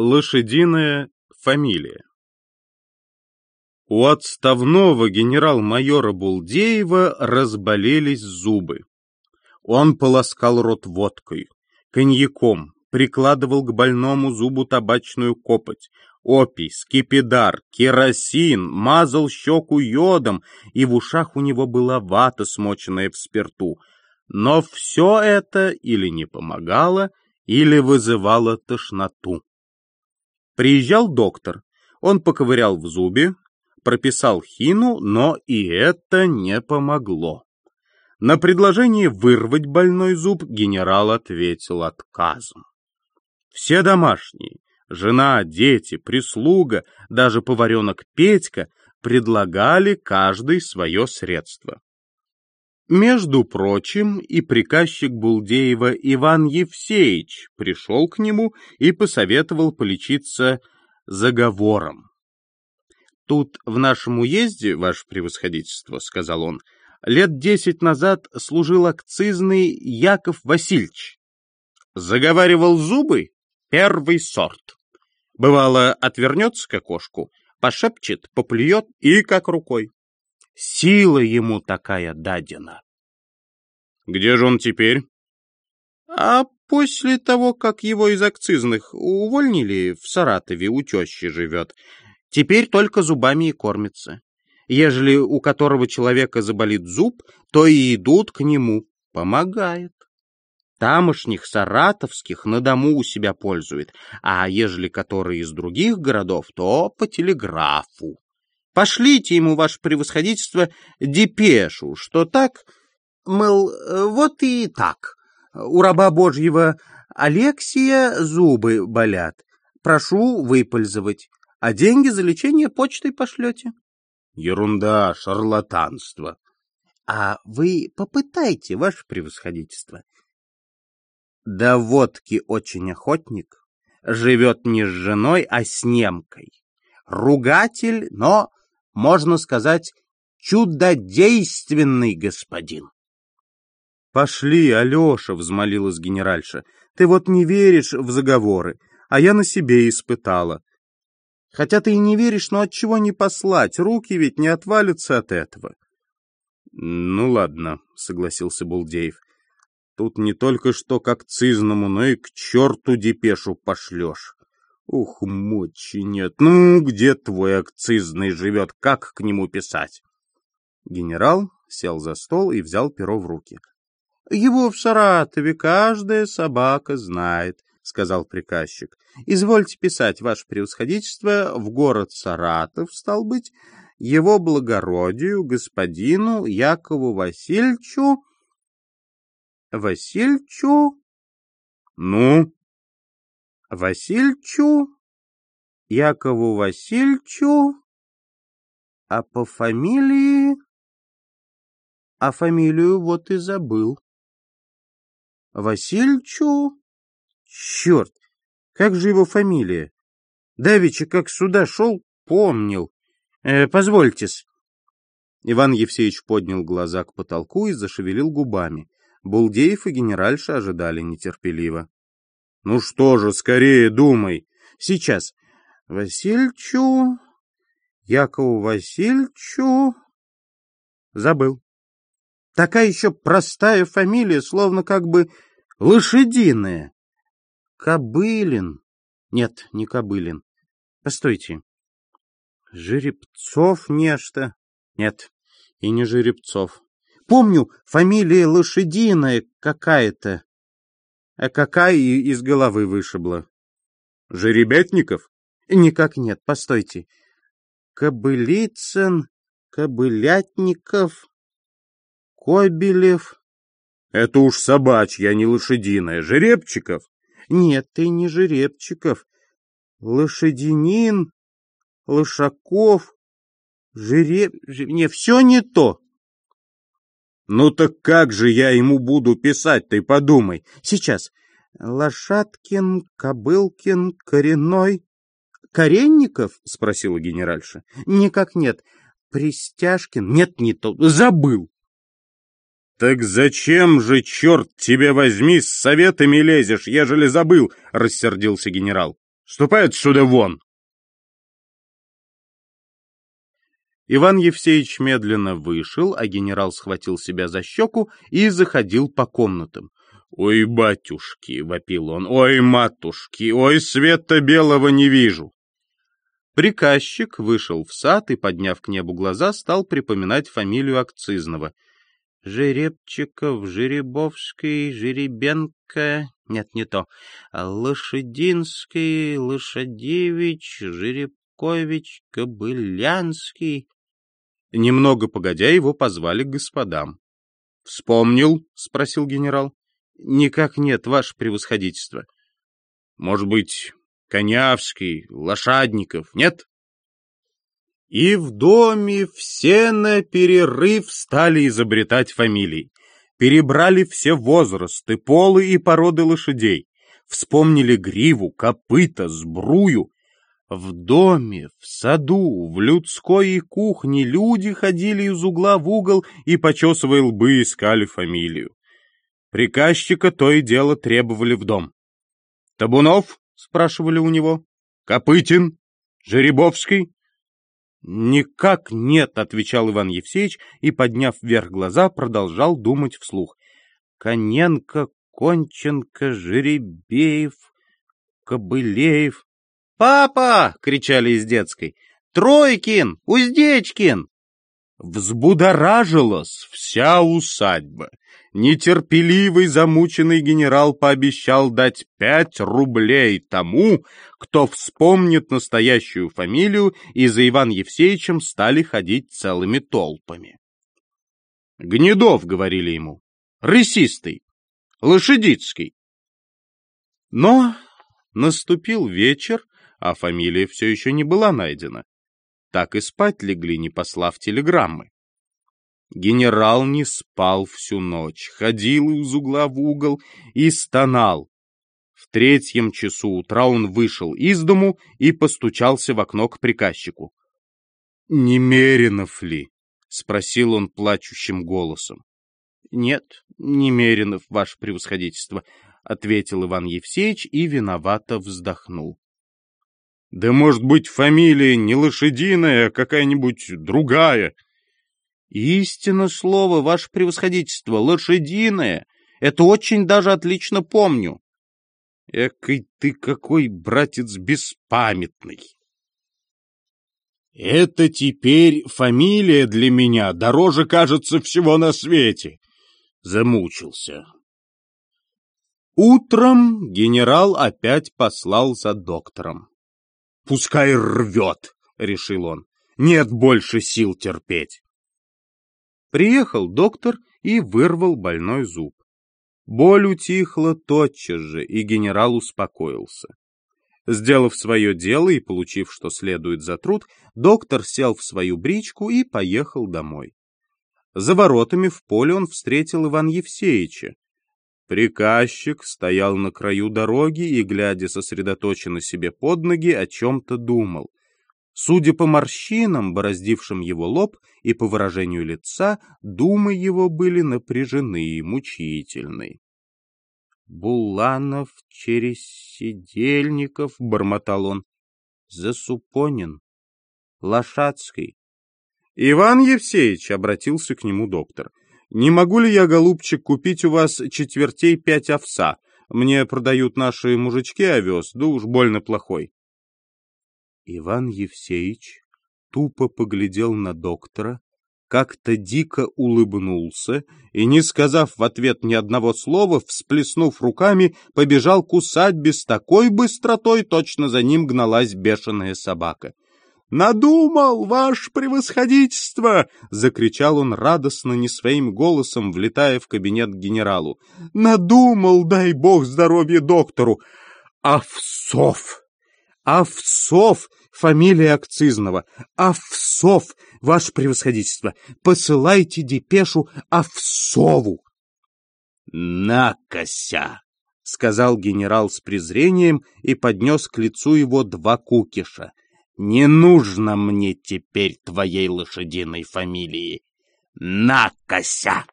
Лошадиная фамилия У отставного генерал-майора Булдеева разболелись зубы. Он полоскал рот водкой, коньяком, прикладывал к больному зубу табачную копоть, опий, скипидар, керосин, мазал щеку йодом, и в ушах у него была вата, смоченная в спирту. Но все это или не помогало, или вызывало тошноту. Приезжал доктор. Он поковырял в зубе, прописал хину, но и это не помогло. На предложение вырвать больной зуб генерал ответил отказом. Все домашние, жена, дети, прислуга, даже поваренок Петька предлагали каждый свое средство. Между прочим, и приказчик Булдеева Иван Евсеевич пришел к нему и посоветовал полечиться заговором. «Тут в нашем уезде, ваше превосходительство, — сказал он, — лет десять назад служил акцизный Яков Васильевич. Заговаривал зубы — первый сорт. Бывало, отвернется к окошку, пошепчет, поплюет и как рукой. Сила ему такая дадена. Где же он теперь? А после того, как его из акцизных увольнили, в Саратове у тещи живет, теперь только зубами и кормится. Ежели у которого человека заболит зуб, то и идут к нему. Помогает. Тамошних саратовских на дому у себя пользует, а ежели которые из других городов, то по телеграфу. Пошлите ему, ваше превосходительство, депешу, что так, мол, вот и так. У раба Божьего Алексия зубы болят. Прошу выпользовать, а деньги за лечение почтой пошлете. Ерунда, шарлатанство. А вы попытайте, ваше превосходительство. Да водки очень охотник, живет не с женой, а с немкой. Ругатель, но можно сказать, чудодейственный господин. — Пошли, Алеша, — взмолилась генеральша, — ты вот не веришь в заговоры, а я на себе испытала. Хотя ты и не веришь, но от чего не послать, руки ведь не отвалятся от этого. — Ну ладно, — согласился Булдеев, — тут не только что к акцизному, но и к черту депешу пошлешь. Ух, мочи нет. Ну, где твой акцизный живет? Как к нему писать? Генерал сел за стол и взял перо в руки. — Его в Саратове каждая собака знает, — сказал приказчик. — Извольте писать, ваше превосходительство, в город Саратов, стал быть, его благородию, господину Якову Васильевичу... Васильевичу... — Ну? Васильчу, Якову Васильчу, а по фамилии... А фамилию вот и забыл. Васильчу? Черт, как же его фамилия? Давича, как сюда шел, помнил. Э, позвольте-с. Иван Евсеевич поднял глаза к потолку и зашевелил губами. Булдеев и генеральша ожидали нетерпеливо. Ну что же, скорее думай. Сейчас. Васильчу, Якову Васильчу... Забыл. Такая еще простая фамилия, словно как бы лошадиная. Кобылин. Нет, не Кобылин. Постойте. Жеребцов нечто. Нет, и не Жеребцов. Помню, фамилия лошадиная какая-то. А какая из головы вышибла? Жеребятников? Никак нет, постойте. Кобылицын, Кобылятников, Кобелев. Это уж собачья, а не лошадиная. Жеребчиков? Нет, ты не Жеребчиков. Лошадинин, Лошаков, Жереб... Не, все не то. Ну так как же я ему буду писать, ты подумай. Сейчас. Лошадкин, Кобылкин, Коренной. Коренников? Спросила генеральша. Никак нет. Пристяжкин? Нет, не то. Забыл. «Так зачем же, черт тебе возьми, с советами лезешь, ежели забыл?» — рассердился генерал. Ступай отсюда вон!» Иван Евсеевич медленно вышел, а генерал схватил себя за щеку и заходил по комнатам. «Ой, батюшки!» — вопил он. «Ой, матушки! Ой, света белого не вижу!» Приказчик вышел в сад и, подняв к небу глаза, стал припоминать фамилию акцизного. Жеребчиков, Жеребовский, Жеребенко... Нет, не то. Лошадинский, Лошадевич, Жеребкович, Кобылянский... Немного погодя, его позвали к господам. — Вспомнил? — спросил генерал. — Никак нет, ваше превосходительство. — Может быть, Конявский, Лошадников, нет? И в доме все на перерыв стали изобретать фамилии. Перебрали все возрасты, полы и породы лошадей. Вспомнили гриву, копыта, сбрую. В доме, в саду, в людской и кухне люди ходили из угла в угол и, почесывая лбы, искали фамилию. Приказчика то и дело требовали в дом. «Табунов?» — спрашивали у него. «Копытин? Жеребовский?» «Никак нет», — отвечал Иван Евсеевич и, подняв вверх глаза, продолжал думать вслух. «Коненко, Конченко, Жеребеев, Кобылеев». «Папа!» — кричали из детской. «Тройкин! Уздечкин!» Взбудоражилась вся усадьба. Нетерпеливый замученный генерал пообещал дать пять рублей тому, кто вспомнит настоящую фамилию, и за Иван Евсеевичем стали ходить целыми толпами. «Гнедов», — говорили ему, — «рысистый, лошадицкий». Но наступил вечер, а фамилия все еще не была найдена. Так и спать легли, не послав телеграммы. Генерал не спал всю ночь, ходил из угла в угол и стонал. В третьем часу утра он вышел из дому и постучался в окно к приказчику. — Немеренов ли? — спросил он плачущим голосом. — Нет, Немеренов, ваше превосходительство, — ответил Иван Евсеевич и виновато вздохнул. — Да может быть фамилия не лошадиная, а какая-нибудь другая? — Истинно слово, ваше превосходительство, лошадиное. Это очень даже отлично помню. Экой ты какой, братец, беспамятный. Это теперь фамилия для меня дороже, кажется, всего на свете. Замучился. Утром генерал опять послал за доктором. «Пускай рвет», — решил он. «Нет больше сил терпеть». Приехал доктор и вырвал больной зуб. Боль утихла тотчас же, и генерал успокоился. Сделав свое дело и получив, что следует за труд, доктор сел в свою бричку и поехал домой. За воротами в поле он встретил Иван Евсеевича. Приказчик стоял на краю дороги и, глядя сосредоточенно себе под ноги, о чем-то думал. Судя по морщинам, бороздившим его лоб, и по выражению лица, думы его были напряжены и мучительны. «Буланов через Сидельников», — бормотал он, — «Засупонин, Лошадский». «Иван Евсеевич», — обратился к нему доктор, — «не могу ли я, голубчик, купить у вас четвертей пять овса? Мне продают наши мужички овес, да уж больно плохой». Иван Евсеевич тупо поглядел на доктора, как-то дико улыбнулся и, не сказав в ответ ни одного слова, всплеснув руками, побежал к усадьбе с такой быстротой, точно за ним гналась бешеная собака. «Надумал, ваше превосходительство!» — закричал он радостно, не своим голосом, влетая в кабинет генералу. «Надумал, дай бог здоровья доктору! Овсов! Овсов! фамилия акцизного. Овсов, ваше превосходительство, посылайте депешу Овсову. Накося, сказал генерал с презрением и поднес к лицу его два кукиша. Не нужно мне теперь твоей лошадиной фамилии. Накося!